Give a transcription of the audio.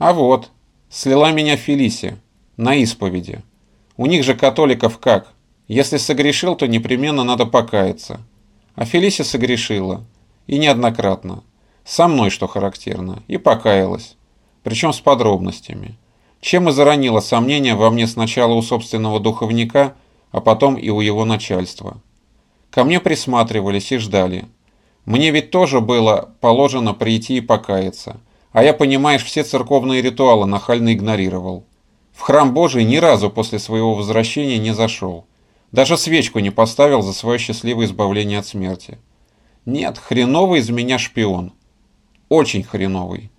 А вот, слила меня Фелисия на исповеди. У них же католиков как? Если согрешил, то непременно надо покаяться. А Фелисия согрешила. И неоднократно. Со мной, что характерно. И покаялась. Причем с подробностями. Чем и заронило сомнения во мне сначала у собственного духовника, а потом и у его начальства. Ко мне присматривались и ждали. Мне ведь тоже было положено прийти и покаяться. А я, понимаешь, все церковные ритуалы нахально игнорировал. В храм Божий ни разу после своего возвращения не зашел. Даже свечку не поставил за свое счастливое избавление от смерти. Нет, хреновый из меня шпион. Очень хреновый.